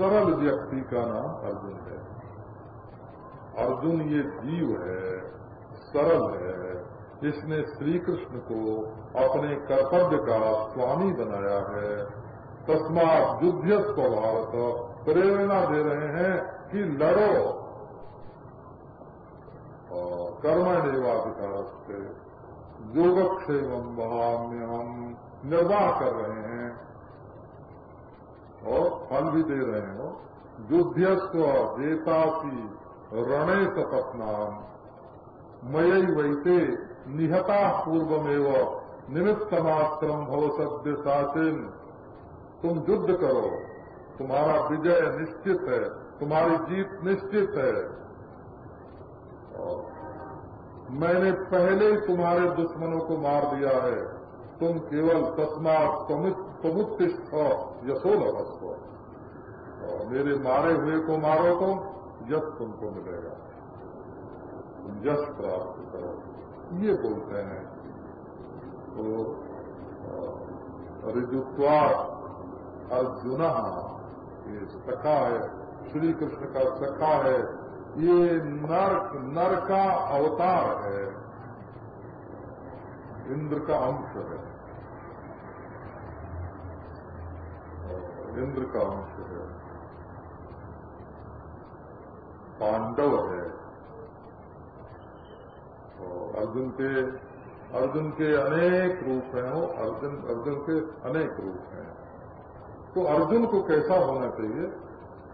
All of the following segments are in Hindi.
सरल व्यक्ति का नाम अर्जुन है। अर्जुन ये जीव है, सरल है, जिसने श्री कृष्ण को अपने कर्तव्य का स्वामी बनाया है। तस्मात युद्ध भारत, प्रेरणा दे रहे हैं कि लड़ो। कर्मणेवाधिकार से योगक्षेम बहाम्य हम निर्वाह कर रहे हैं। फल भी दे रहे हो। युद्धस्व जेतासी रणे सपत्नाम। मयई वैते निहता पूर्वमेव निमित्त मात्रम भव सद्य साचिन। तुम युद्ध करो। तुम्हारा विजय निश्चित है। तुम्हारी जीत निश्चित है। मैंने पहले ही तुम्हारे दुश्मनों को मार दिया है। तुम केवल तस्मात समुत्तिष्ठ यशोल अवस्थ मेरे मारे हुए को मारो तो यश तुमको मिलेगा। यश प्राप्त करो। ये बोलते हैं। तो ऋजुत्वा अर्जुन ये सखा है श्री कृष्ण का सखा है, ये नर नर का अवतार है। इंद्र का अंश है। इंद्र का अंश है। पांडव है। अर्जुन के अर्जुन के अनेक रूप हैं, वो अर्जुन अर्जुन के अनेक रूप हैं। तो अर्जुन को कैसा होना चाहिए?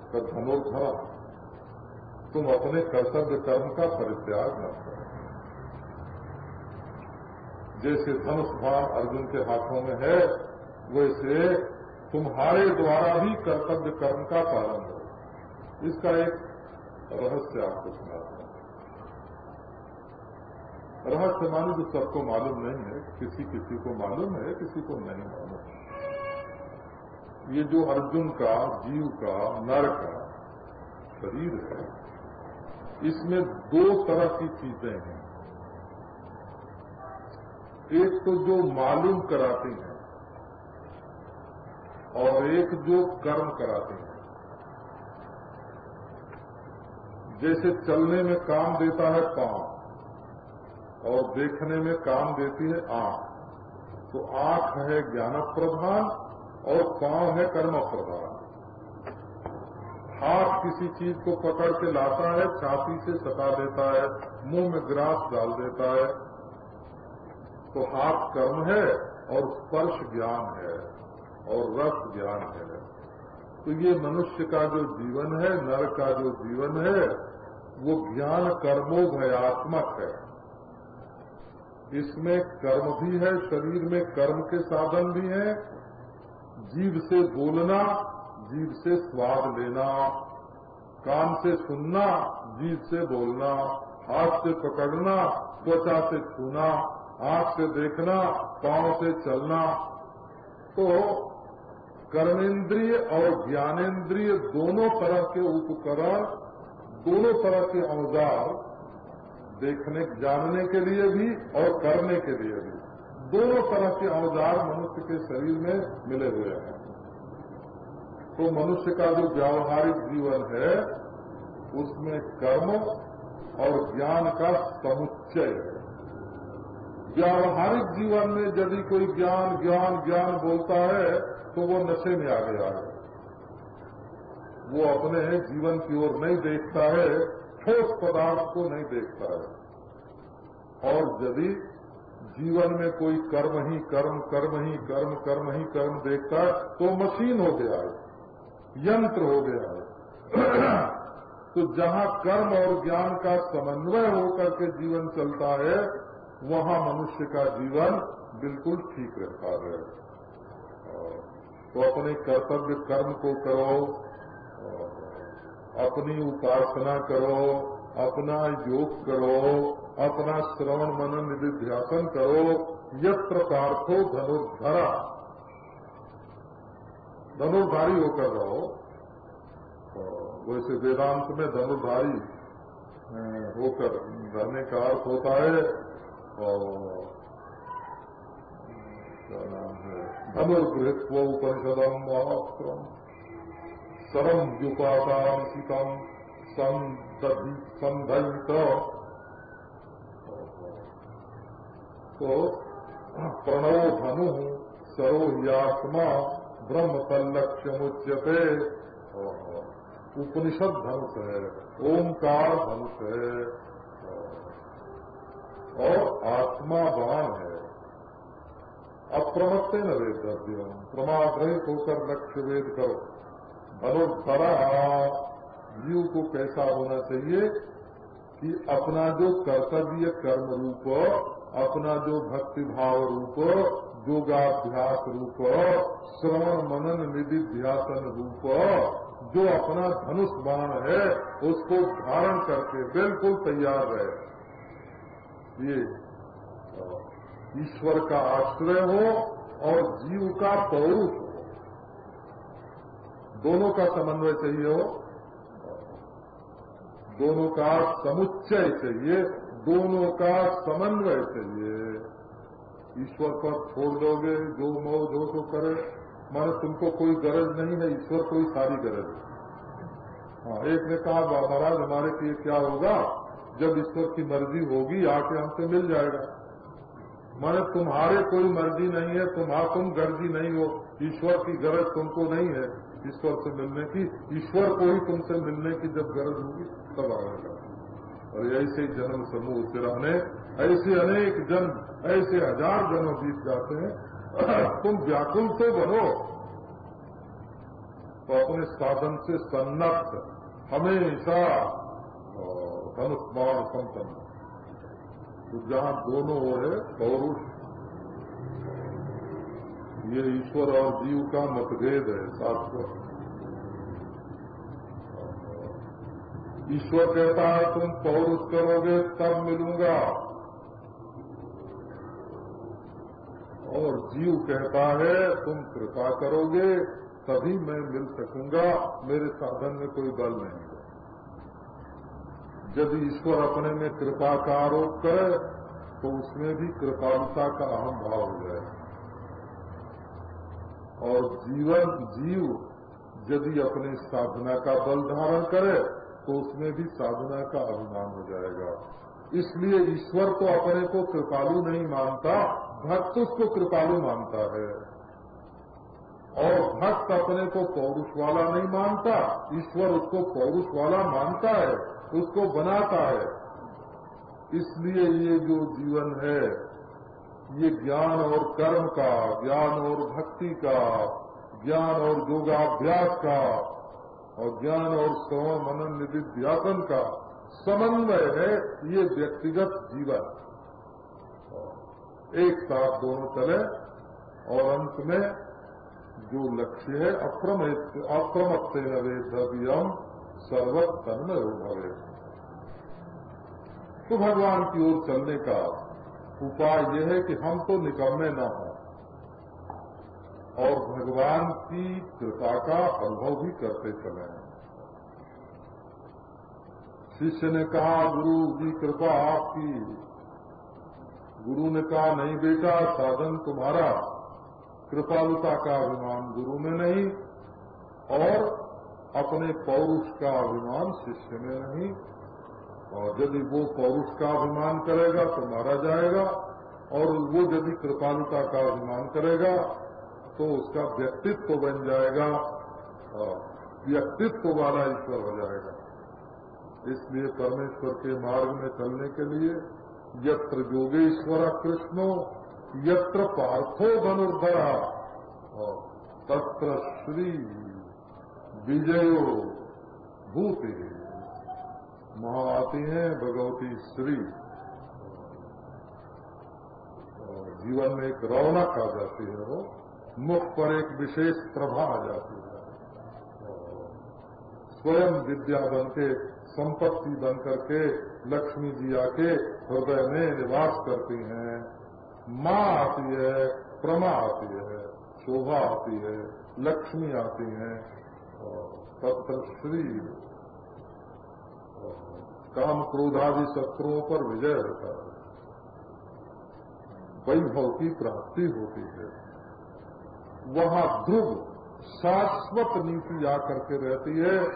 धनोधरा तुम अपने कर्तव्य कर्म का परित्याग न करो। जैसे धनुष भान अर्जुन के हाथों में है, वैसे तुम्हारे द्वारा भी कर्तव्य कर्म का पालन हो। इसका एक रहस्य आपको सुनाते हैं। रहस्य मानी जो सबको मालूम नहीं है, किसी किसी को मालूम है, किसी को नहीं मालूम ये जो अर्जुन का, जीव का, नर का शरीर है, इसमें दो तरह की चीज़ें हैं। एक तो जो मालूम कराते हैं, और एक जो कर्म कराते हैं। जैसे चलने में काम देता है पाँव और देखने में काम देती है आँख। तो आँख है ज्ञान प्रधान और पाँव है कर्म प्रधान हाथ किसी चीज़ को पकड़ के लाता है, छाती से सटा देता है, मुँह में ग्रास डाल देता है। तो हाथ कर्म है और स्पर्श ज्ञान है और रस ज्ञान है। तो ये मनुष्य का जो जीवन है, नर का जो जीवन है वो ज्ञान कर्मोभयात्मक है। इसमें कर्म भी है, शरीर में कर्म के साधन भी हैं। जीव से बोलना, जीव से स्वाद लेना कान से सुनना, जीव से बोलना, हाथ से पकड़ना, त्वचा से छूना, आँख से देखना, पाँव से चलना। तो कर्मेंद्रिय और ज्ञानेन्द्रिय दोनों तरह के उपकरण दोनों तरह के औज़ार देखने, जानने के लिए भी और करने के लिए भी। दोनों तरह के औज़ार मनुष्य के शरीर में मिले हुए हैं। तो मनुष्य का जो व्यावहारिक जीवन है, उसमें कर्म और ज्ञान का समुच्चय है। व्यावहारिक जीवन में यदि कोई ज्ञान ज्ञान ज्ञान बोलता है तो वो नशे में आ गया है। वो अपने जीवन की ओर नहीं देखता है, ठोस पदार्थ को नहीं देखता है। और यदि जीवन में कोई कर्म ही कर्म कर्म ही कर्म कर्म ही कर्म देखता है तो मशीन हो गया है, यंत्र हो गया है। तो जहाँ कर्म और ज्ञान का समन्वय होकर के जीवन चलता है, वहाँ मनुष्य का जीवन बिल्कुल ठीक रहता है। तो अपने कर्तव्य कर्म को करो अपनी उपासना करो, अपना योग करो, अपना श्रवण मनन निधिध्यासन करो यत्र पार्थो धनुर्धरा। धनुर्धारी होकर रहो। वैसे वेदांत में धनुर्धारी होकर रहने का अर्थ होता है। और, क्या नाम है? धनुर्गृहत्व उपनिषदम महाक्रम सरम युपादांसितम संधित तो प्रणव धनु सरोह्यात्मा ब्रह्म तल्लक्ष्य मुच्यते उपनिषद धनुष है, ओंकार धनुष है। और आत्मा बाण है अप्रमत्ते न वेद द्रव्य प्रमाद होकर लक्ष्य वेद करो। धनुर्धरा जीव को कैसा होना चाहिए कि अपना जो कर्तव्य कर्म रूप, अपना जो भक्ति भाव रूप, योगाभ्यास रूप, श्रवण मनन निधि ध्यासन रूप, जो अपना धनुष बाण है, उसको धारण करके बिल्कुल तैयार रहे। ये ईश्वर का आश्रय हो और जीव का पौरुष हो। दोनों का समन्वय चाहिए हो। दोनों का समुच्चय चाहिए। दोनों का समन्वय चाहिए। ईश्वर पर छोड़ दोगे, जो मो, जो तो करे। माने तुमको कोई गरज नहीं है, ईश्वर को ही सारी गरज है। हाँ एक ने कहा महाराज, हमारे लिए क्या होगा? जब ईश्वर की मर्ज़ी होगी, आके हमसे मिल जाएगा। माने तुम्हारे कोई मर्ज़ी नहीं है, तुम्हारा, तुम गर्जी नहीं हो। ईश्वर की गरज तुमको नहीं है। ईश्वर से मिलने की, ईश्वर को ही तुमसे मिलने की जब गरज होगी, तब आएगा और ऐसे जन्म समूह से रहने, ऐसे अनेक जन्म, ऐसे हज़ार जन्म बीत जाते हैं। तुम व्याकुल तो बनो। तो अपने साधन से सन्नत, हमेशा। धनुष्मान संपन्न। तो जहाँ दोनों है, पौरुष ये ईश्वर और जीव का मतभेद है शास्त्र ईश्वर कहता है, तुम पौरुष करोगे, तब मिलूँगा। और जीव कहता है, तुम कृपा करोगे, तभी मैं मिल सकूँगा, मेरे साधन में कोई बल नहीं है। यदि ईश्वर अपने में कृपा का आरोप करे तो उसमें भी कृपालुता का अहम भाव हो जाए और जीवन जीव यदि अपनी साधना का बल धारण करे तो उसमें भी साधना का अभिमान हो जाएगा। इसलिए ईश्वर तो अपने को कृपालु नहीं मानता, भक्त उसको कृपालु मानता है। और भक्त अपने को पौरुष वाला नहीं मानता, ईश्वर उसको पौरुष वाला मानता है, उसको बनाता है। इसलिए ये जो जीवन है ये ज्ञान और कर्म का, ज्ञान और भक्ति का, ज्ञान और योगाभ्यास का, और ज्ञान और श्रवण मनन निधिध्यासन का समन्वय है, ये व्यक्तिगत जीवन। एक साथ दोनों चले, और अंत में जो लक्ष्य है अप्रमत अप्रमत्ते नवेदव्यम सर्वत तन्मय भवे तो भगवान की ओर चलने का उपाय यह है कि हम तो निकम्मे न हों। और भगवान की कृपा का अनुभव भी करते चले शिष्य ने कहा, गुरु जी कृपा आपकी। गुरु ने कहा, नहीं बेटा, साधन तुम्हारा। कृपालुता का अभिमान गुरु में नहीं, और अपने पौरुष का अभिमान शिष्य में नहीं। और यदि वो पौरुष का अभिमान करेगा तो मारा जाएगा, और वो यदि कृपालुता का अभिमान करेगा तो उसका व्यक्तित्व बन जाएगा व्यक्तित्व वाला ईश्वर हो जाएगा। इसलिए परमेश्वर के मार्ग में चलने के लिए यत्र योगेश्वर कृष्णो, यत्र पार्थो धनुर्धरा तत्र श्री विजयो भूति। वहाँ आती हैं, भगवती श्री। जीवन में एक रौनक आ जाती है वो, मुख पर एक विशेष प्रभा आ जाती है। स्वयं विद्या बन के संपत्ति बन करके लक्ष्मी जी आके हृदय में निवास करती हैं। माँ आती है, प्रमा आती है, शोभा आती है, लक्ष्मी आती है। तत्र श्री काम क्रोधादि शत्रुओं पर विजय होता है। वैभव की प्राप्ति होती है। वहाँ ध्रुव शाश्वत नीति आकर के रहती है।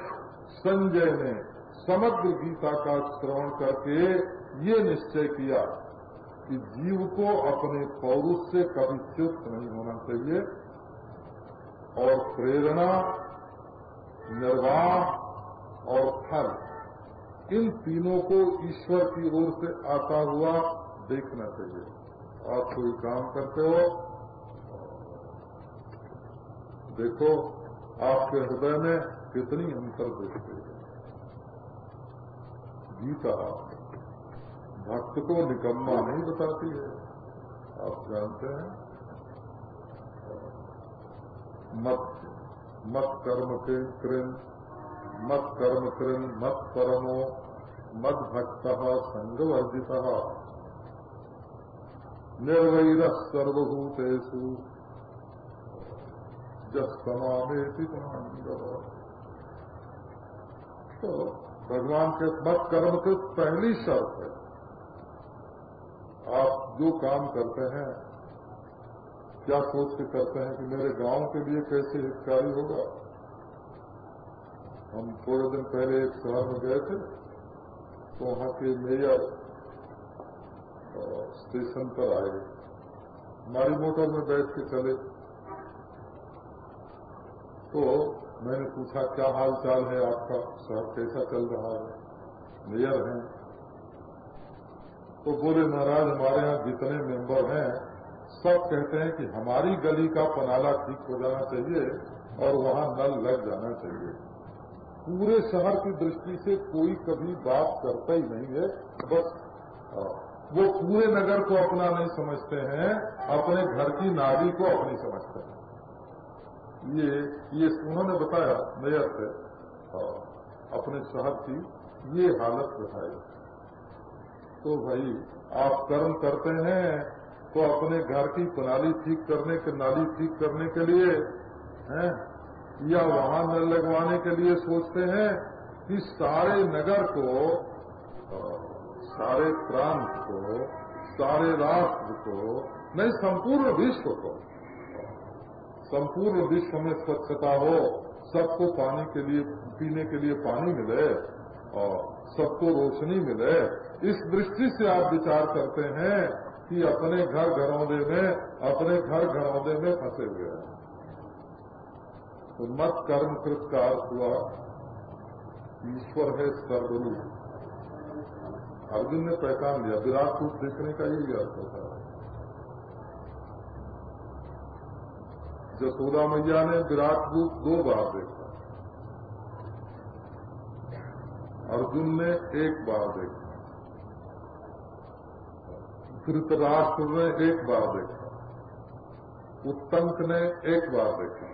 संजय ने समग्र गीता का श्रवण करके ये निश्चय किया कि जीव को अपने पौरुष से कभी च्युत नहीं होना चाहिए। और प्रेरणा निर्वाह और फल इन तीनों को ईश्वर की ओर से आता हुआ देखना चाहिए। आप कोई काम करते हो? देखो, आपके हृदय में कितनी अंतर देखते हैं। गीता भक्त को निकम्मा नहीं बताती है। आप जानते हैं? मत मत कर्म के कृन मत कर्म कृन मत परमो मद भक्त संगवर्जित निर्वैर सर्वभूतेषु। जस समावेति तो भगवान के मत कर्म की पहली शर्त है। आप जो काम करते हैं, क्या सोच के करते हैं कि मेरे गाँव के लिए कैसे हितकारी होगा? हम थोड़े दिन पहले एक शहर में गए थे तो वहाँ के मेयर स्टेशन पर आए। हमारी मोटर में बैठ के चले। तो मैंने पूछा, क्या हाल चाल है आपका? शहर कैसा चल रहा है? मेयर हैं। तो बोले, महाराज, हमारे यहाँ जितने मेंबर हैं, सब कहते हैं कि हमारी गली का पनाला ठीक हो जाना चाहिए और वहाँ नल लग जाना चाहिए। पूरे शहर की दृष्टि से कोई कभी बात करता ही नहीं है। बस वो पूरे नगर को अपना नहीं समझते हैं, अपने घर की नारी को अपनी समझते हैं। ये ये उन्होंने बताया मेयर से अपने शहर की ये हालत बताई तो भाई, आप कर्म करते हैं तो अपने घर की प्रणाली ठीक करने के, नाली ठीक करने के लिए, हैं? या वहाँ न लगवाने के लिए सोचते हैं कि सारे नगर को सारे प्रांत को, सारे राष्ट्र को, नहीं, संपूर्ण विश्व को, संपूर्ण विश्व में स्वच्छता हो, सबको पानी के लिए, पीने के लिए पानी मिले और सबको रोशनी मिले, इस दृष्टि से आप विचार करते हैं कि अपने घर घरौंदे में, अपने घर घरौंदे में फंसे हुए हैं। तो मत कर्म कृत का अर्थ हुआ ईश्वर है सर्वरूप। अर्जुन ने पहचान लिया, विराट रूप देखने का यही अर्थ होता है। जसोदा मैया ने विराट रूप दो बार देखा, अर्जुन ने एक बार देखा, धृतराष्ट्र ने एक बार देखा, उत्तंक ने एक बार देखा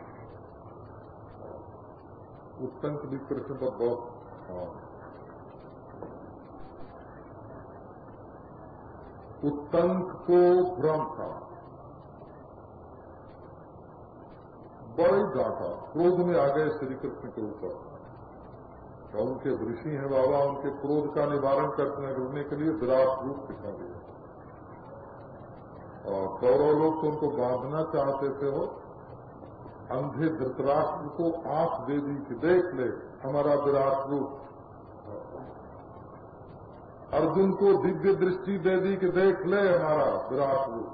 उत्तंक भी कृष्ण पर बहुत। उत्तंक को भ्रम था। बड़ी डांटा क्रोध में आ गए श्री कृष्ण के ऊपर। तो उनके ऋषि हैं बाबा, उनके क्रोध का निवारण करने के लिए विराट रूप दिखा दिया। और कौरव लोग तो उनको बांधना चाहते थे हो अंधे धृतराष्ट्र को आँख दे दी कि देख ले, हमारा विराट रूप। अर्जुन को दिव्य दृष्टि दे दी कि देख ले, हमारा विराट रूप।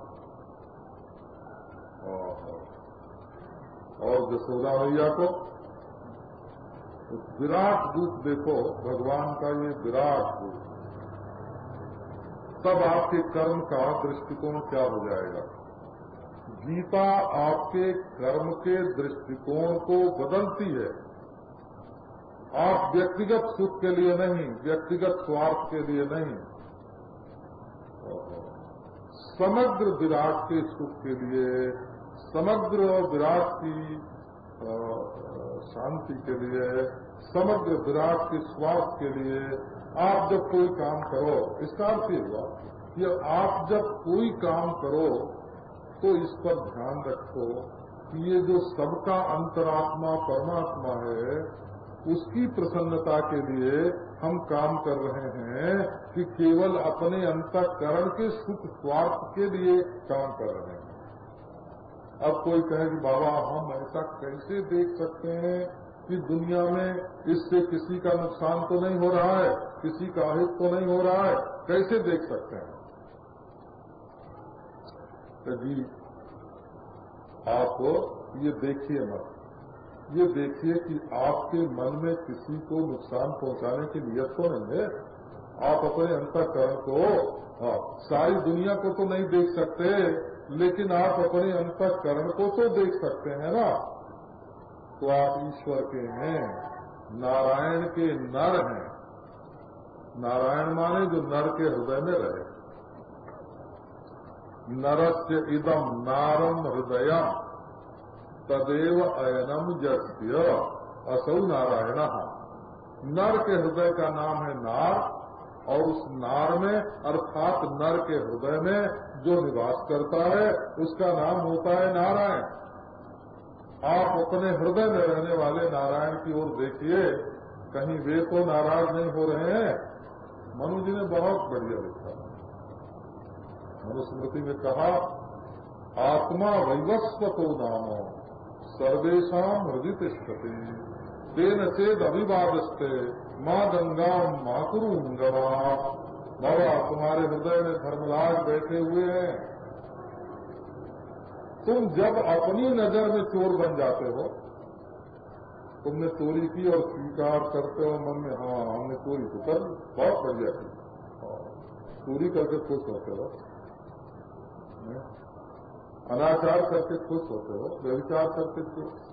और जसोदा मैया को विराट रूप देखो, भगवान का ये विराट रूप। तब आपके कर्म का दृष्टिकोण क्या हो जाएगा? गीता आपके कर्म के दृष्टिकोण को बदलती है। आप व्यक्तिगत सुख के लिए नहीं, व्यक्तिगत स्वार्थ के लिए नहीं। समग्र विराट के सुख के लिए, समग्र विराट की शांति के लिए, समग्र विराट के स्वास्थ्य के लिए आप जब कोई काम करो, इसका अर्थ ये हुआ कि आप जब कोई काम करो तो इस पर ध्यान रखो कि ये जो सबका अंतरात्मा, परमात्मा है, उसकी प्रसन्नता के लिए हम काम कर रहे हैं कि केवल अपने अंतकरण के सुख स्वार्थ के लिए काम कर रहे हैं। अब कोई कहे कि बाबा, हम ऐसा कैसे देख सकते हैं कि दुनिया में इससे किसी का नुकसान तो नहीं हो रहा है, किसी का हित तो नहीं हो रहा है? कैसे देख सकते हैं? जी आप ये देखिए मत। ये देखिए कि आपके मन में किसी को नुकसान पहुँचाने की नियत तो नहीं है। आप अपने अंतकरण को हाँ, सारी दुनिया को तो नहीं देख सकते लेकिन आप अपने अंतकरण को तो देख सकते हैं ना। तो आप ईश्वर के हैं नारायण के नर हैं। नारायण माने जो नर के हृदय में रहे। नरस्य इदम नारम हृदय तदेव अयनम जस्य असौ नारायण। नर के हृदय का नाम है नार, और उस नार में, अर्थात नर के हृदय में जो निवास करता है, उसका नाम होता है नारायण। आप अपने हृदय में रहने वाले नारायण की ओर देखिए, कहीं वे तो नाराज़ नहीं हो रहे हैं। मनु जी ने बहुत बढ़िया लिखा। मनुस्मृति में कहा, आत्मा वैवस्व तो नामो सर्वेशा हृदय तिष्ठते तेन चेद अभिवादस्ते माँ गंगा माकुरु बाबा तुम्हारे हृदय में धर्मराज बैठे हुए हैं। तुम जब अपनी नज़र में चोर बन जाते हो, तुमने चोरी की और स्वीकार करते हो मन में हाँ हमने चोरी तो कर, बहुत बढ़िया। की चोरी करके खुश होते हो। अनाचार करके खुश होते हो व्यविचार करके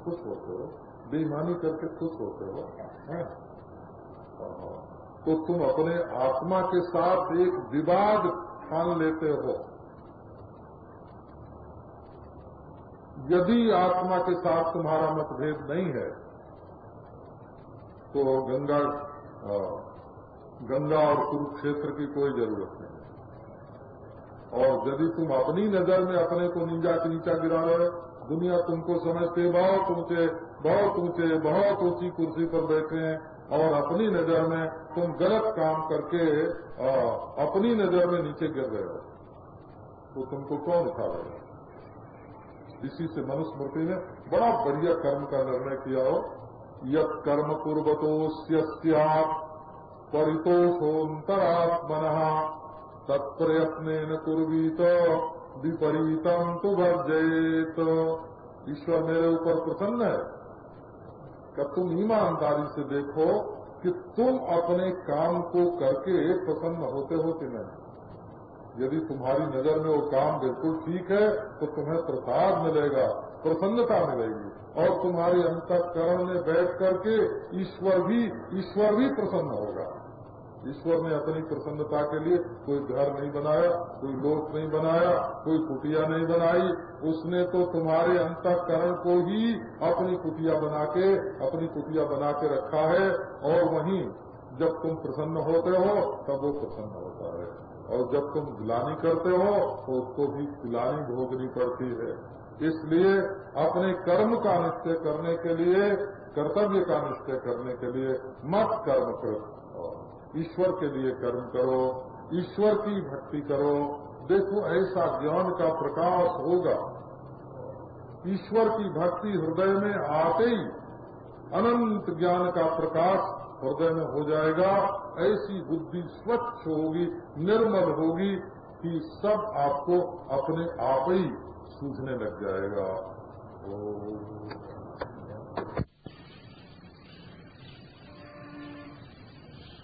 खुश होते हो, बेईमानी करके खुश होते हो तो तुम अपने आत्मा के साथ एक विवाद ठान लेते हो। यदि आत्मा के साथ तुम्हारा मतभेद नहीं है तो गंगा गंगा और कुरुक्षेत्र की कोई ज़रूरत और यदि तुम अपनी नज़र में अपने को नीचा के नीचा गिरा रहे दुनिया तुमको समझते बहुत ऊँचे बहुत ऊँचे बहुत ऊँची कुर्सी पर बैठे हैं और अपनी नज़र में तुम गलत काम करके आ, अपनी नज़र में नीचे गिर रहे हो तो तुमको कौन उठा रहे इसी से मनुस्मृति ने बड़ा बढ़िया कर्म का निर्णय किया हो। यद कर्म पूर्वतो परितोषोन्तरात्मन तत्प्रयत्न कुर्वीत विपरीतम तो वर्जेत ईश्वर मेरे ऊपर प्रसन्न है। कि तुम ईमानदारी से देखो कि तुम अपने काम को करके प्रसन्न होते हो कि नहीं? यदि तुम्हारी नज़र में वो काम बिल्कुल ठीक है तो तुम्हें प्रसाद मिलेगा, प्रसन्नता मिलेगी। और तुम्हारे अंतकरण में बैठ करके ईश्वर भी ईश्वर भी प्रसन्न होगा। ईश्वर ने अपनी प्रसन्नता के लिए कोई घर नहीं बनाया, कोई लोक नहीं बनाया, कोई कुटिया नहीं बनाई। उसने तो तुम्हारे अंतकरण को ही अपनी कुटिया बना के अपनी कुटिया बना के रखा है, और वहीं जब तुम प्रसन्न होते हो, तब वो प्रसन्न होता है। और जब तुम गिलानी करते हो तो उसको भी गिलानी भोगनी पड़ती है। इसलिए अपने कर्म का निश्चय करने के लिए, कर्तव्य का निश्चय करने के लिए मत कर्म करो। ईश्वर के लिए कर्म करो, ईश्वर की भक्ति करो। देखो, ऐसा ज्ञान का प्रकाश होगा। ईश्वर की भक्ति हृदय में आते ही अनंत ज्ञान का प्रकाश हृदय में हो जाएगा। ऐसी बुद्धि स्वच्छ होगी, निर्मल होगी कि सब आपको अपने आप ही सूझने लग जाएगा।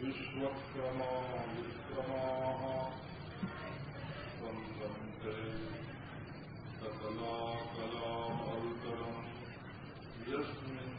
विश्वक्रमा विक्रमाः सन्तन्ते सकला कलामरुतरम् यस्मिन्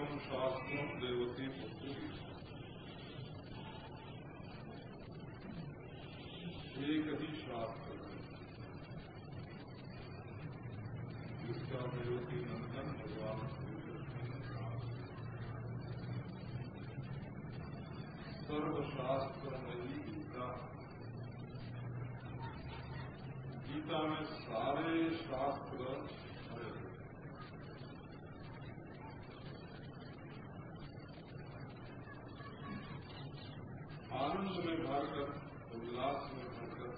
शास्त्रम देवती पुत्री एक ही शास्त्र है जिसका देवती नंदन भगवान सर्वशास्त्र मई गीता गीता में सारे शास्त्र आनंद में भरकर उल्लास में भरकर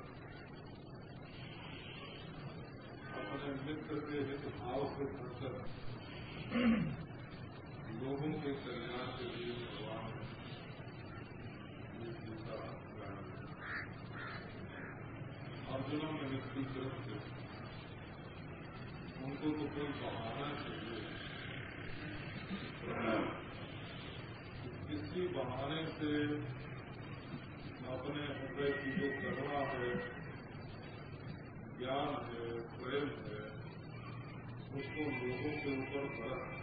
अपने मित्र के हित भाव से भरकर लोगों के कल्याण के लिए भगवान अर्जुनों में मृत्यु ग्रस्त उनको तो कोई बहाना चाहिए किसी बहाने से अपने हृदय की जो करुणा है, ज्ञान है, प्रेम है, उसको लोगों के ऊपर बरस।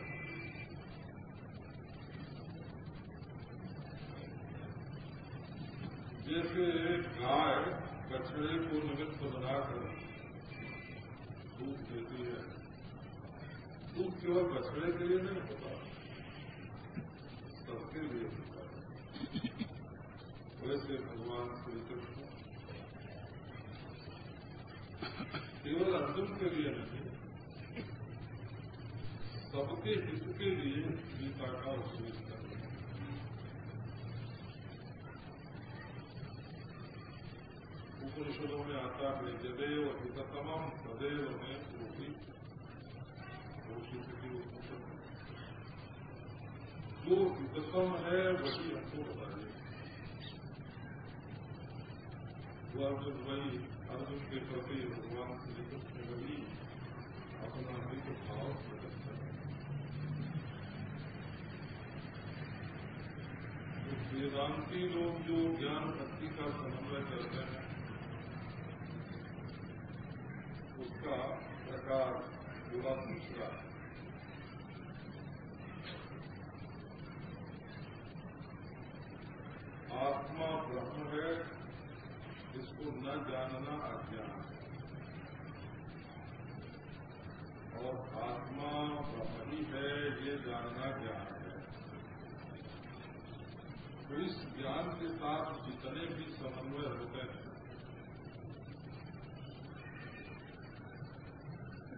जैसे गाय बछड़े को निमित्त बनाकर दूध देती है दूध केवल बछड़े के लिए नहीं होता, सबके लिए। होता वैसे भगवान श्री कृष्ण केवल अर्जुन के लिए नहीं, सबके हित के लिए गीता का उपयोग कर उपनिषदों में आता है, यदेव हिततम सदैव में उपनिषद जो हिततम है, वही हमको बताइए अर्जुन वही अर्जुन के प्रति भगवान श्री कृष्ण वही अपना हित भाव प्रकट तो वेदांती लोग जो ज्ञान भक्ति का समन्वय करते हैं उसका प्रकार पूरा दूसरा आत्मा ब्रह्म है इसको न जानना अज्ञान है। और आत्मा ब्रह्म ही, ये जानना ज्ञान है। तो इस ज्ञान के साथ जितने भी समन्वय होते हैं,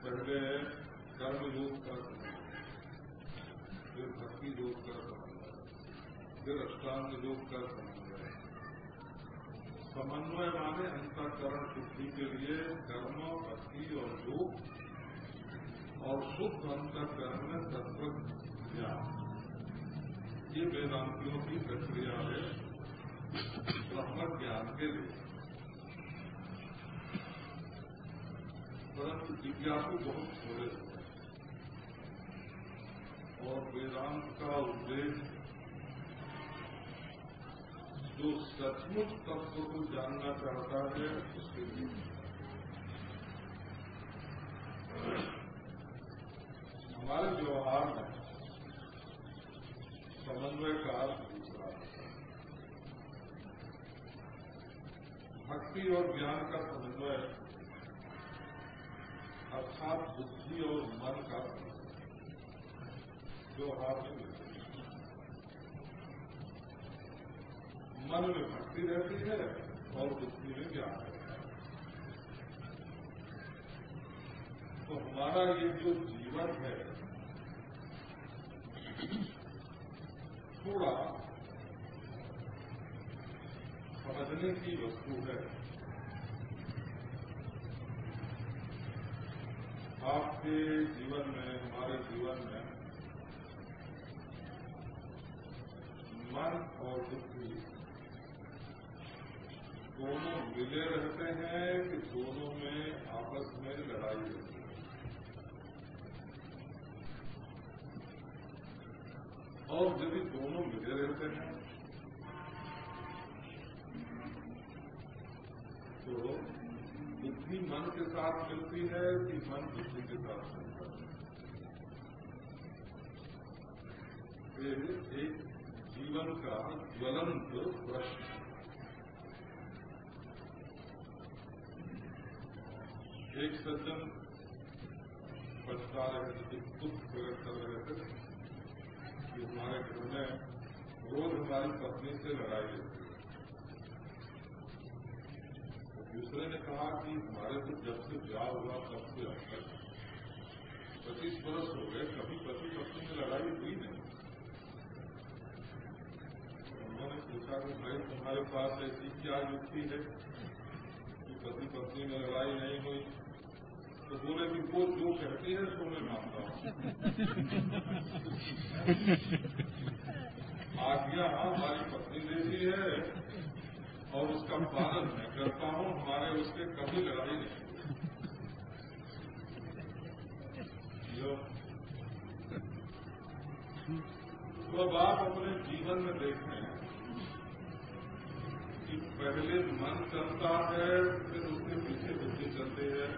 पहले कर्म योग का समन्वय फिर भक्ति योग का समन्वय फिर अष्टांग योग का समन्वय माने अंतकरण शुद्धि के लिए कर्म भक्ति और योग और शुद्ध अंतकरण में तत्व ज्ञान ये वेदांतियों की प्रक्रिया है ब्रह्म ज्ञान के लिए। परंतु जिज्ञासु बहुत थोड़े और वेदांत का उद्देश्य जो सचमुच तत्व को जानना चाहता है, उसके लिए। हमारे व्यवहार में समन्वय का भक्ति और ज्ञान का समन्वय अर्थात बुद्धि और मन का व्यवहार में मन में भक्ति रहती है और बुद्धि में ज्ञान रहता है तो हमारा ये जो जीवन है थोड़ा समझने की वस्तु है आपके जीवन में हमारे जीवन में मन और बुद्धि दोनों मिले रहते हैं कि दोनों में आपस में लड़ाई रहती है। और यदि दोनों मिले रहते हैं तो बुद्धि मन के साथ मिलती है, कि मन बुद्धि के साथ मिलता है। एक जीवन का ज्वलंत प्रश्न एक सज्जन बचता रहे थे दुख प्रकट कर रहे थे कि हमारे घर में रोज हमारी पत्नी से लड़ाई रहती दूसरे ने कहा कि हमारे तो जब से ब्याह हुआ, तब से अब तक पच्चीस वर्ष हो गए, कभी पति पत्नी में लड़ाई हुई नहीं। उन्होंने पूछा कि भाई, तुम्हारे पास ऐसी क्या युक्ति है कि पति पत्नी में लड़ाई नहीं हुई? तो बोले कि वो जो कहती है सो मैं मानता हूँ। आज्ञा हमारी पत्नी देती है और उसका पालन मैं करता हूँ, हमारे उसके कभी लड़ाई नहीं तो अब आप अपने जीवन में देखते हैं कि पहले मन चलता है, फिर उसके पीछे बुद्धि चलती है।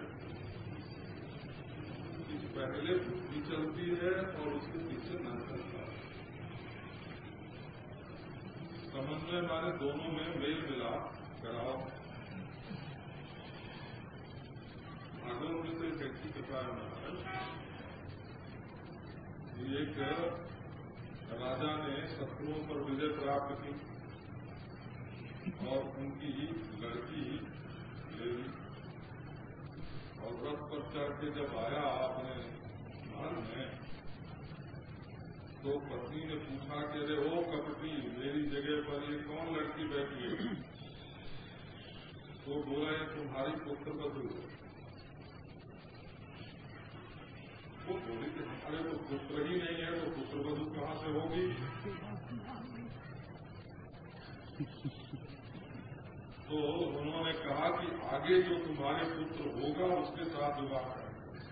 पहले बुद्धि चलती है और उसके पीछे मन चलता है समन्वय माने दोनों में मेल मिलाप कराओ। भागवत में से एक व्यक्ति कृपा एक राजा ने शत्रुओं पर विजय प्राप्त की और उनकी लड़की ले ली और रथ पर चढ़ के जब आया अपने महल में तो पत्नी ने पूछा कि अरे ओ कपटी मेरी जगह पर ये कौन लड़की बैठी है? तो बोला, ये तुम्हारी पुत्र बधु वो बोली कि हमारे तो पुत्र ही नहीं है तो पुत्र बधु कहाँ से होगी? तो उन्होंने कहा कि आगे जो तुम्हारे पुत्र होगा, उसके साथ विवाह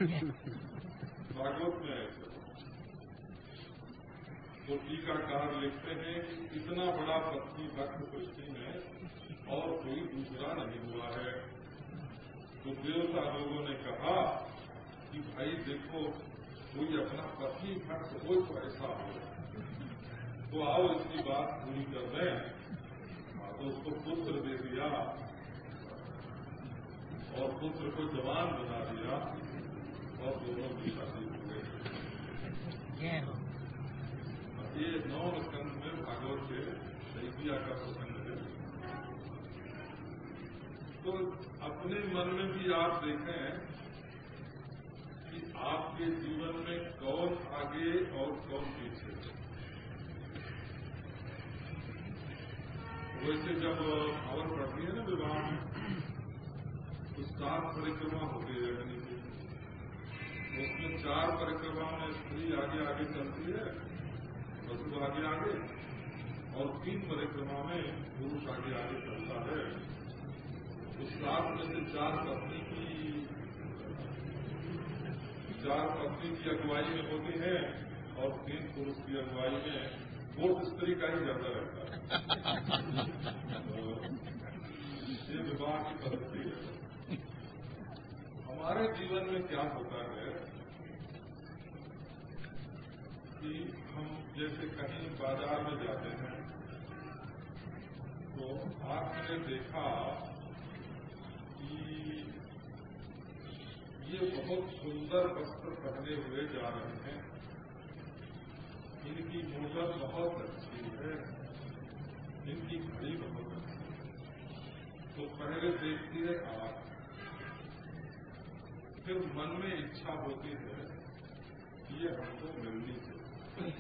भागवत में तो टीकाकार लिखते हैं कि इतना बड़ा पत्नी भक्त सृष्टि में और कोई दूसरा नहीं हुआ है। तो देवता लोगों ने कहा कि भाई देखो, कोई अपना पत्नी भक्त हो तो ऐसा हो। तो आओ, इसकी बात पूरी कर दें तो उसको पुत्र दे दिया और पुत्र को जवान बना दिया। ये नौ स्कंद में भागवत के दैतिया का प्रसंग है। तो अपने मन में भी आप देखें कि आपके जीवन में कौन आगे और कौन पीछे वैसे जब खबर पड़ती है ना विवाह में तो सात परिक्रमा होती है की उसमें चार परिक्रमा में स्त्री आगे आगे चलती है वसु आगे आगे, और तीन परिक्रमा में पुरुष आगे आगे चलता है। उस सात में से चार पत्नी की, चार पत्नी की अगुवाई में होती है, और तीन पुरुष की अगुवाई में वोट स्त्री का ही ज़्यादा रहता है। तो ये विवाह की पद्धति है। हमारे जीवन में क्या होता है कि हम जैसे कहीं बाज़ार में जाते हैं तो आपने देखा कि ये बहुत सुंदर वस्त्र पहने हुए जा रहे हैं। इनकी मोटर बहुत अच्छी है, इनकी घड़ी बहुत अच्छी है। तो पहले देखती है आग फिर मन में इच्छा होती है ये हमको मिलनी चाहिए।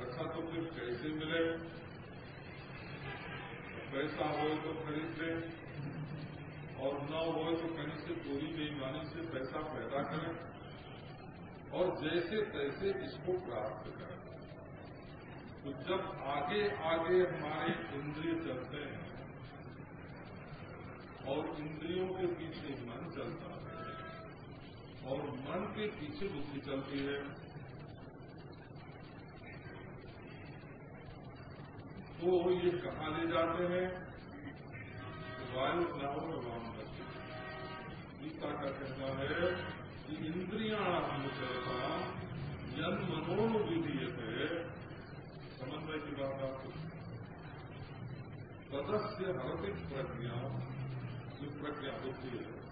अच्छा तो फिर कैसे मिले? पैसा हो तो खरीद ले, और न हो तो कहीं से चोरी नहीं बेईमानी से पैसा पैदा करें, और जैसे तैसे इसको प्राप्त करें। तो जब आगे आगे हमारे इंद्रिय चलते हैं और इंद्रियों के पीछे मन चलता है और मन के पीछे बुद्धि चलती है। तो ये कहा ले जाते हैं, वायु नाव में वाम गीता का कहना है कि इंद्रिया अनुचरता जन मनोनुविधि है समन्वय की बात आपको। सदस्य हरतिक प्रज्ञा जो प्रज्ञा बुद्धि है।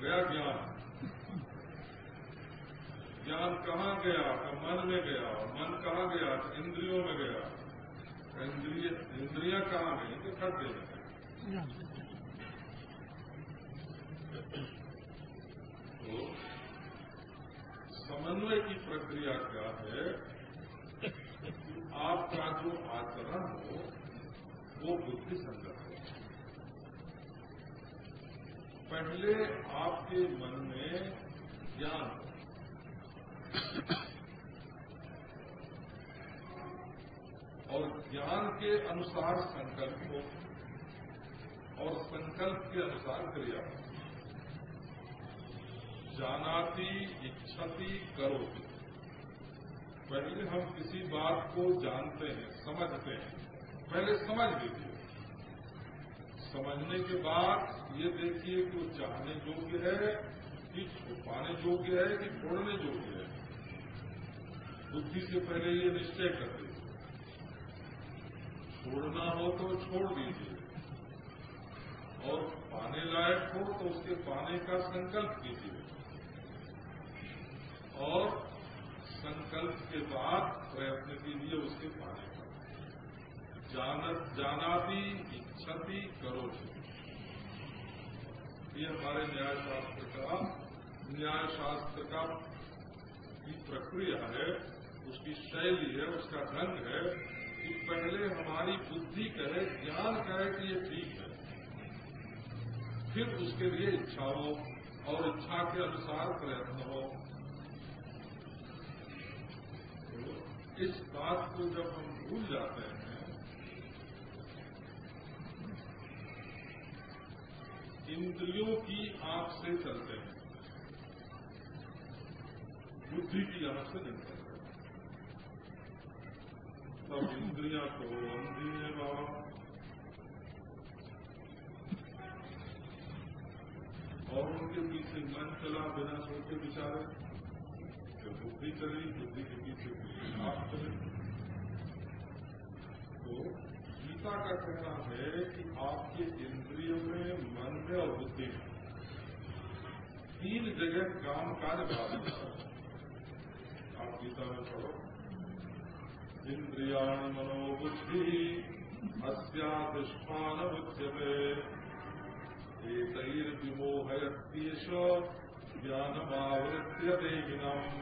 गया ज्ञान। ज्ञान कहाँ गया? तो मन में गया। मन कहाँ गया? इंद्रियों में गया। इंद्रिय, इंद्रिया कहाँ गई? तो खट गई। तो समन्वय की प्रक्रिया क्या है? आपका जो आचरण हो, वो बुद्धि संगत हो पहले आपके मन में ज्ञान। और ज्ञान के अनुसार संकल्प हो, और संकल्प के अनुसार क्रिया हो। जानाती, इच्छति करो पहले हम किसी बात को जानते हैं, समझते हैं। पहले समझ लीजिए समझने के बाद ये देखिए कि वो चाहने योग्य है, कि पाने योग्य है, कि छोड़ने योग्य है। बुद्धि से पहले ये निश्चय कर दीजिए छोड़ना हो तो छोड़ दीजिए। और पाने लायक हो तो उसके पाने का संकल्प कीजिए। और संकल्प के बाद प्रयत्न कीजिए उसके पाने जानत जानाती इच्छति करो ये हमारे न्याय शास्त्र का न्याय शास्त्र का की प्रक्रिया है, उसकी शैली है, उसका ढंग है कि पहले हमारी बुद्धि कहे, ज्ञान कहे कि ये ठीक है। फिर उसके लिए इच्छा हो और इच्छा के अनुसार प्रयत्न हो। तो इस बात को जब हम भूल जाते हैं इंद्रियों की आँख से चलते हैं। बुद्धि की आँख से नहीं चलते सब इंद्रिया तो अंधी है बाबा और उनके पीछे मन चला, बिना सोचे विचारे। तो बुद्धि चली, बुद्धि के पीछे आप चले तो गीता का कहना है कि आपके इंद्रियों में मन में और बुद्धि में तीन जगह काम कार्य बाधित आप गीता में पढ़ो। इन्द्रियाणि मनोबुद्धिः अस्याधिष्ठानमुच्यते। एतैर्विमोहयत्येष ज्ञानमावृत्य देहिनम्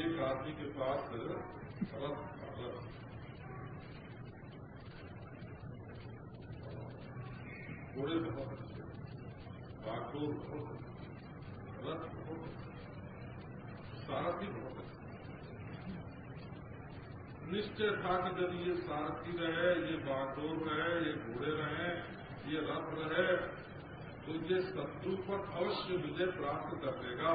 एक आदमी के पास रथ रथ घोड़े बहुत अच्छे बागडोर बहुत रथ बहुत सारथी बहुत अच्छे निश्चय था कि जब ये सारथी रहे, ये बागडोर रहे, ये घोड़े रहे, ये रथ रहे तो ये शत्रु पर अवश्य विजय प्राप्त कर देगा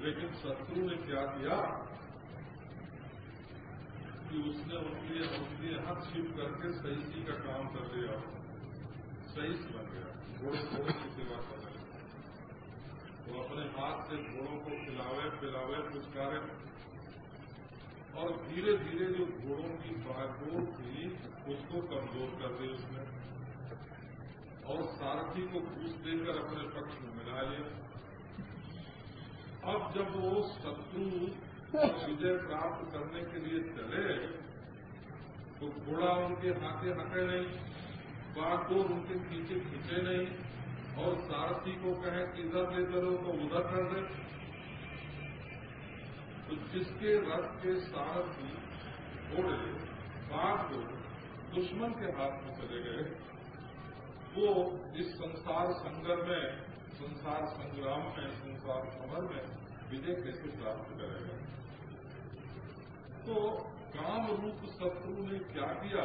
लेकिन शत्रु ने क्या किया? कि उसने उनके उनके हाथ छिप करके सही का काम कर दिया सही से बन गया। घोड़े घोड़े की सेवा कर रहे तो अपने हाथ से घोड़ों को खिलावे, पिलावे कुछ कार्य और धीरे धीरे जो घोड़ों की बागडोर थी, उसको कमज़ोर कर दी उसने। और सारथी को घूस देकर अपने पक्ष में मिला लिया। अब जब वो शत्रु विजय प्राप्त करने के लिए चले तो घोड़ा उनके हाथे हटे नहीं बागडोर उनके पीछे खींचे नहीं, और सारथी को कहे कि इधर ले चलो तो उधर कर दे। तो जिसके रथ के सारथी घोड़े को दुश्मन के हाथ में चले गए, वो इस संसार संग्रह में, संसार संग्राम में, संसार समर में विजय कैसे प्राप्त करेगा? तो काम रूप शत्रु ने क्या किया?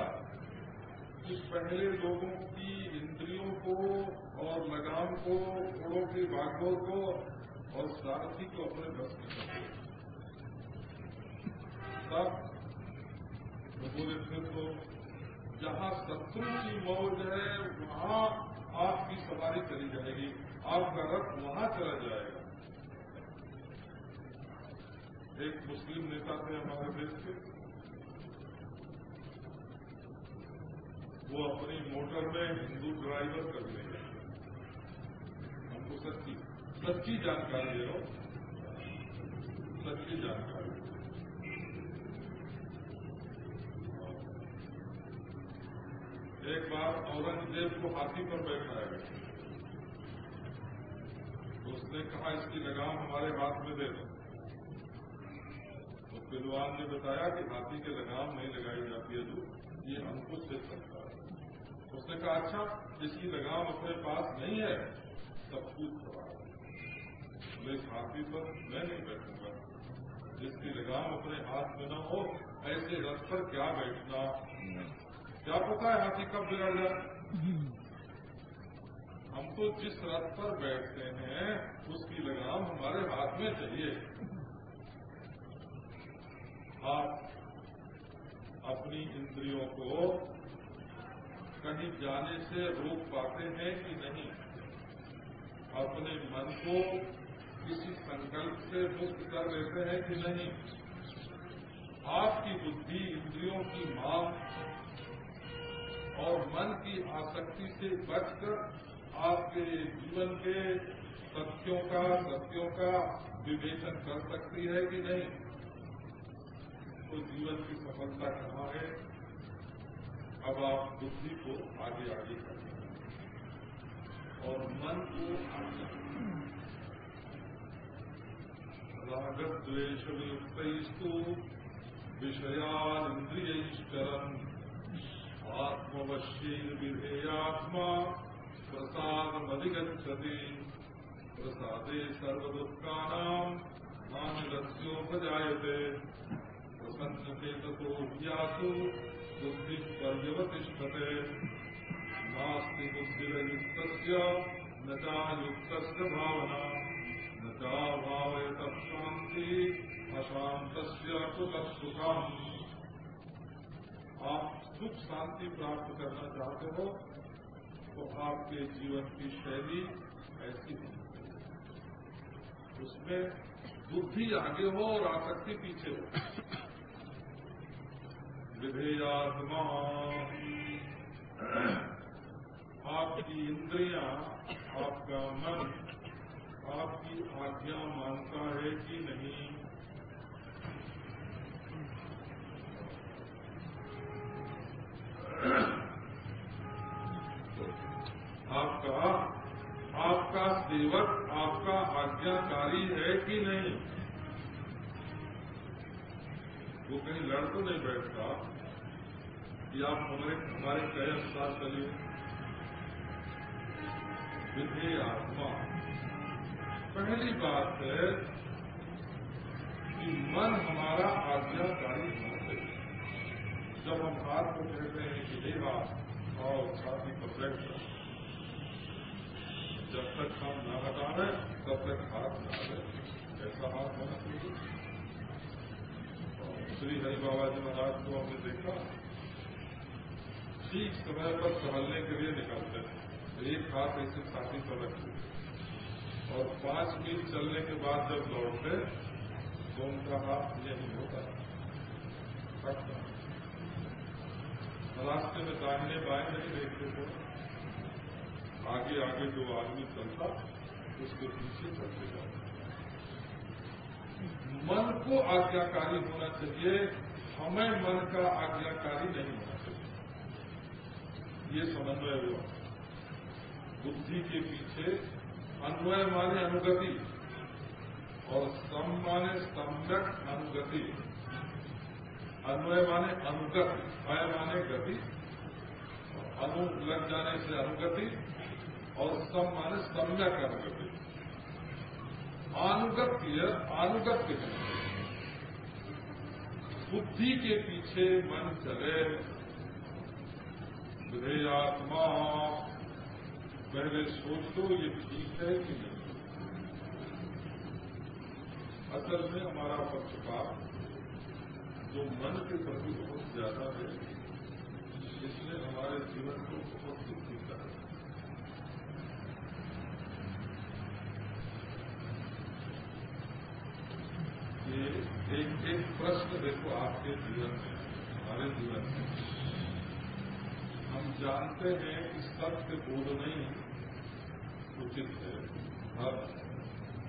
कि पहले लोगों की इंद्रियों को और लगाम को, घोड़ों के बागों को और सारथी को अपने बस में कर तब बोले फिर तो जहाँ शत्रु की मौज है, वहाँ आपकी सवारी चली जाएगी, आपका रथ वहाँ चला जाएगा। एक मुस्लिम नेता थे हमारे देश के। वो अपनी मोटर में हिंदू ड्राइवर कर लेंगे हमको सच्ची सच्ची जानकारी दे है। सच्ची जानकारी। एक बार औरंगज़ेब को हाथी पर बैठाया गया। उसने कहा, इसकी लगाम हमारे हाथ में दे दो। तो पिलवान ने बताया कि हाथी के लगाम नहीं लगाई जाती है जो ये अंकुश से सकता है। उसने कहा अच्छा इसकी लगाम अपने पास नहीं है सब कुछ सवाल। मैं इस हाथी पर मैं नहीं बैठूँगा। जिसकी लगाम अपने हाथ में न हो, ऐसे रथ पर क्या बैठना? क्या पता है हाथी कब बिगड़ जाए? हम तो जिस रथ पर बैठते हैं, उसकी लगाम हमारे हाथ में चाहिए। आप अपनी इंद्रियों को कहीं जाने से रोक पाते हैं कि नहीं? अपने मन को किसी संकल्प से मुक्त कर लेते हैं कि नहीं? आपकी बुद्धि इंद्रियों की मांग और मन की आसक्ति से बचकर आपके जीवन के सत्यों का सत्यों का विवेचन कर सकती है कि नहीं? तो जीवन की सफलता कहाँ है। अब आप बुद्धि को आगे आगे करें और मन को रागत द्वेष वियुक्त विषयान इंद्रियश्चरन आत्मवश्येन विधेयात्मा प्रसादमधिगच्छति। प्रसादे सर्वदुःखानाम् मानदस्योपजायते। प्रसन्नचेततो ह्यासु बुद्धिः पर्यवतिष्ठते नास्ति बुद्धिरयुक्तस्य, न चायुक्तस्य भावना, न चाभावयतः शान्ति, अशान्तस्य कुतः सुखम्। आप सुख शांति प्राप्त करना चाहते हो तो आपके जीवन की शैली ऐसी हो। उसमें बुद्धि आगे हो और आसक्ति पीछे हो। विधेयात्मा आपकी इंद्रियाँ आपका मन, आपकी आज्ञा मानता है कि नहीं? आपका आपका सेवक, आपका आज्ञाकारी है कि नहीं? वो कहीं लड़ तो नहीं बैठता। कि आप हमारे हमारे कहे अनुसार चलिए विधे आत्मा। पहली बात है कि मन हमारा आज्ञाकारी होना चाहिए जब हम हाथ को कहते हैं कि हे हाथ और छाती पर बैठ जब तक हम न हटा रहे तब तक हाथ न आए ऐसा हाथ होना चाहिए। श्री हरि बाबा जी महाराज को हमने देखा। ठीक समय पर टहलने के लिए निकलते हैं। एक हाथ ऐसे छाती पर रखते और पाँच मील चलने के बाद जब लौटते तो उनका हाथ यही होता रास्ते में दाहिने बाएँ नहीं देखते थे आगे आगे जो आदमी चलता, उसके पीछे चलते जाते मन को आज्ञाकारी होना चाहिए, हमें मन का आज्ञाकारी नहीं होना चाहिए। ये समन्वय हुआ। बुद्धि के पीछे अन्वय माने अनुगति और सम माने सम्यक अनुगति। अन्वय माने अनुगति अय माने गति। अनु लग जाने से अनुगति और सम माने सम्यक अनुगति। अनुगत्य अनुगत्य बुद्धि के पीछे मन चले आत्मा पहले सोच लो ये ठीक है कि नहीं। असल में हमारा पक्षपात जो मन के प्रति बहुत ज़्यादा है इसने हमारे जीवन को बहुत दुखी कर ये एक एक प्रश्न देखो आपके जीवन में, हमारे जीवन में। हम जानते हैं कि सत्य बोलना ही, उचित है हर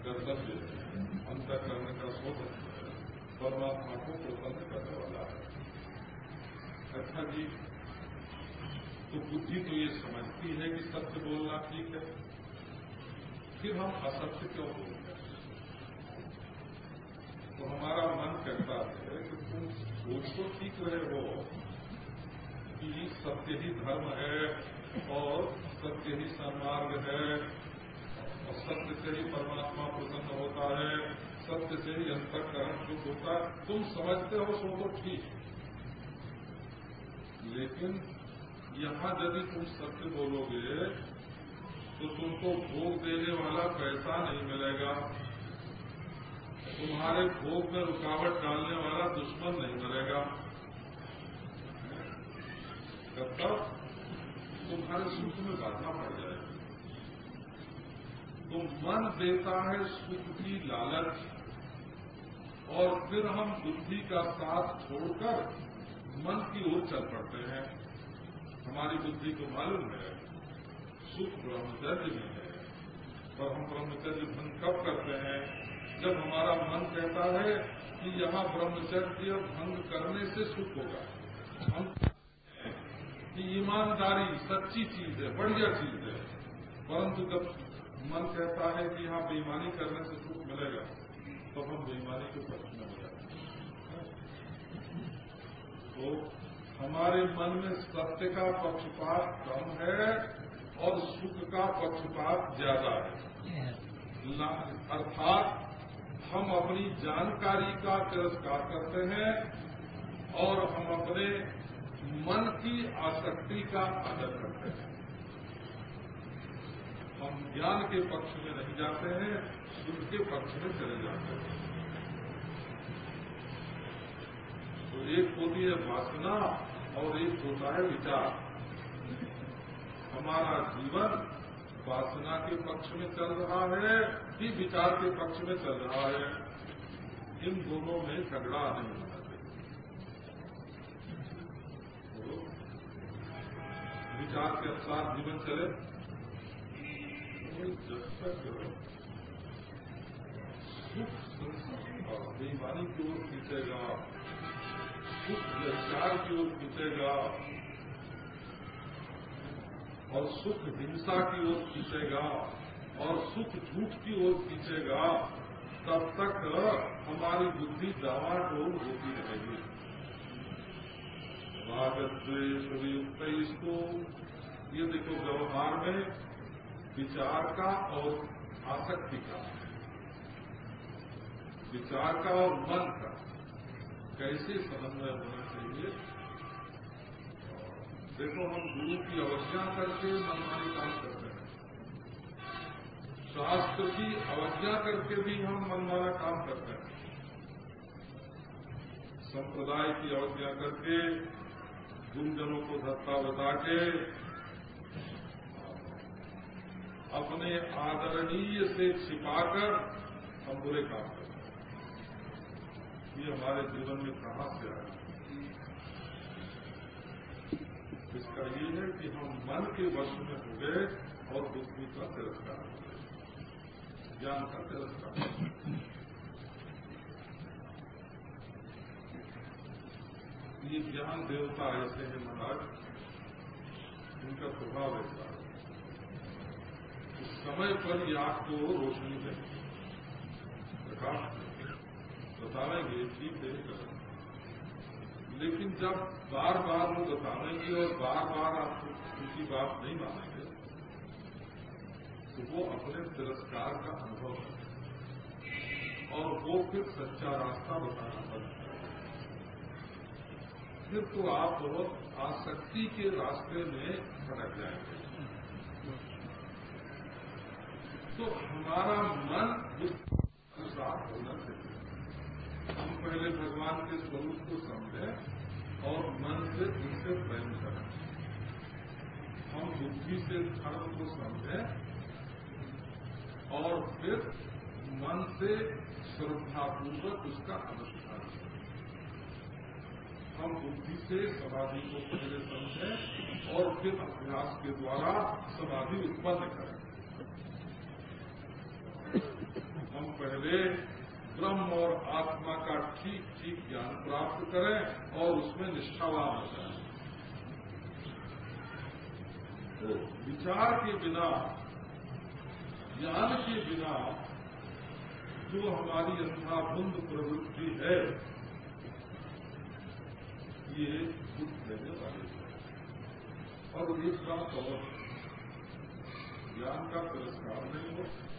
कर्तव्य अंत करने का स्वतंत्र परमात्मा को प्रसन्न करने वाला है। अच्छा जी तो बुद्धि तो ये समझती है कि सत्य बोलना ठीक है, फिर हम असत्य क्यों बोलते तो हमारा मन कहता है कि तुम सोच तो ठीक रहे हो कि सत्य ही धर्म है और सत्य ही सन्मार्ग है। और सत्य से ही परमात्मा प्रसन्न होता है, सत्य से ही अंतकरण सुख होता है। तुम समझते हो सो तो ठीक। लेकिन यहाँ यदि तुम सत्य बोलोगे तो तुमको भोग देने वाला पैसा नहीं मिलेगा। तुम्हारे भोग में रुकावट डालने वाला दुश्मन नहीं मिलेगा तब तुम्हारे सुख में बाधा पड़ जाएगी। तो मन देता है सुख की लालच, और फिर हम बुद्धि का साथ छोड़कर मन की ओर चल पड़ते हैं। हमारी बुद्धि को मालूम है, सुख ब्रह्मचर्य में है, पर हम ब्रह्मचर्य भंग कब करते हैं? जब हमारा मन कहता है कि यहाँ ब्रह्मचर्य भंग करने से सुख होगा हम कि ईमानदारी सच्ची चीज़ है बढ़िया चीज़ है परंतु जब मन कहता है कि यहाँ बेईमानी करने से सुख मिलेगा तो हम बेईमानी के पक्ष में हो जाते तो हमारे मन में सत्य का पक्षपात कम है और सुख का पक्षपात ज़्यादा है। अर्थात हम अपनी जानकारी का तिरस्कार करते हैं और हम अपने मन की आसक्ति का आदर करते हैं। हम ज्ञान के पक्ष में नहीं जाते हैं सुख के पक्ष में चले जाते हैं। तो एक होती है वासना और एक होता है विचार। हमारा जीवन वासना के पक्ष में चल रहा है कि विचार के पक्ष में चल रहा है। इन दोनों में झगड़ा नहीं होना चाहिए। विचार के अनुसार जीवन चले। जब तक सुख बेईमानी की ओर खींचेगा। सुख व्यवचार की ओर खींचेगा। और सुख हिंसा की ओर खींचेगा और सुख झूठ की ओर खींचेगा, तब तक हमारी बुद्धि डावाडोल होती रहेगी। रागत द्वेष युक्त इसको, ये देखो व्यवहार में विचार का और आसक्ति का। विचार का और मन का, कैसे समन्वय होना चाहिए? देखो, हम गुरु की अवज्ञा करके मनमानी काम करते हैं। शास्त्र की अवज्ञा करके भी हम मनमाना काम करते हैं। संप्रदाय की अवज्ञा करके, गुरुजनों को धक्का बता के, अपने आदरणीय से छिपाकर हम बुरे काम करते ये हमारे जीवन में कहाँ से आया? इसका ये है कि हम मन के वश में हो गए और बुद्धि का तिरस्कार हो गए। ज्ञान का तिरस्कार ये ज्ञान देवता ऐसे हैं महाराज इनका प्रभाव ऐसा है समय पर ये आपको रोशनी देंगे प्रकाश देंगे बताएँगे ठीक है लेकिन जब बार बार वो बताएँगे और बार बार आप उनकी बात नहीं मानेंगे तो वो अपने तिरस्कार का अनुभव करें और वो फिर सच्चा रास्ता बताना बंद फिर तो आप बहुत आसक्ति के रास्ते में भटक जाएँगे। तो हमारा मन अनुसार होना चाहिए। हम पहले भगवान के स्वरूप को समझें और मन से उनसे प्रेम करें। हम बुद्धि से धर्म को समझें और फिर मन से श्रद्धापूर्वक उसका अनुष्ठान हम बुद्धि से समाधि को पहले समझें और फिर अभ्यास के द्वारा समाधि उत्पन्न करें। हम पहले ब्रह्म और आत्मा का ठीक ठीक ज्ञान प्राप्त करें और उसमें निष्ठावान हो जाए। तो विचार के बिना, ज्ञान के बिना जो हमारी अंधाधुंध प्रवृत्ति है, ये दुख देने वाली है। और एक बात और, ज्ञान का पुरस्कार नहीं हो।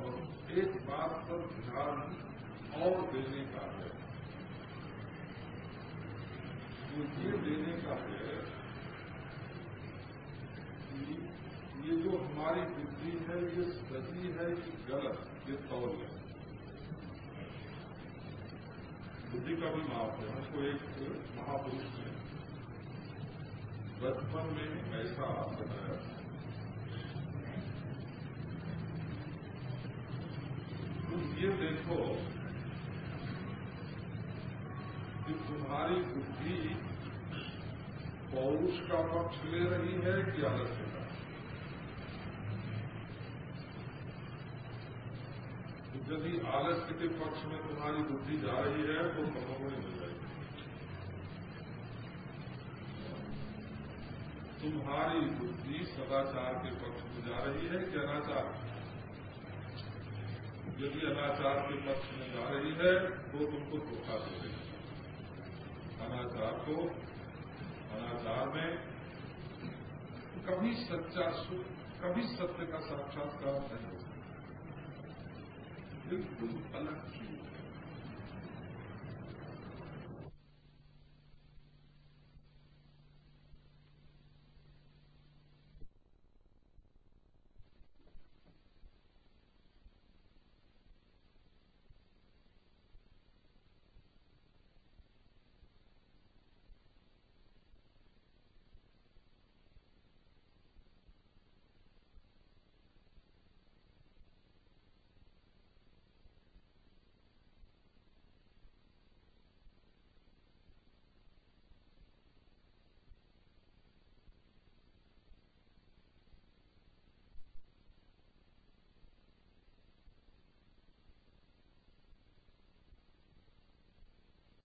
और एक बात पर ध्यान और देने का है। जो ये देने का है कि ये जो हमारी बुद्धि है, ये सही है कि गलत, ये तौल है। बुद्धि का भी माप है। हमको एक महापुरुष ने बचपन में ऐसा बताया ये देखो कि तुम्हारी बुद्धि पौरुष का पक्ष ले रही है कि आलस्य का यदि आलस्य के पक्ष में तुम्हारी बुद्धि जा रही है तो तमोगुणी हो जाएगी। तुम्हारी बुद्धि सदाचार के पक्ष में जा रही है कि अनाचार? यदि अनाचार के पक्ष में जा रही है, वो तुमको धोखा दे रही है। अनाचार को अनाचार में कभी सच्चा सुख, कभी सत्य का साक्षात्कार नहीं हो सकता बिल्कुल अलग चीज़।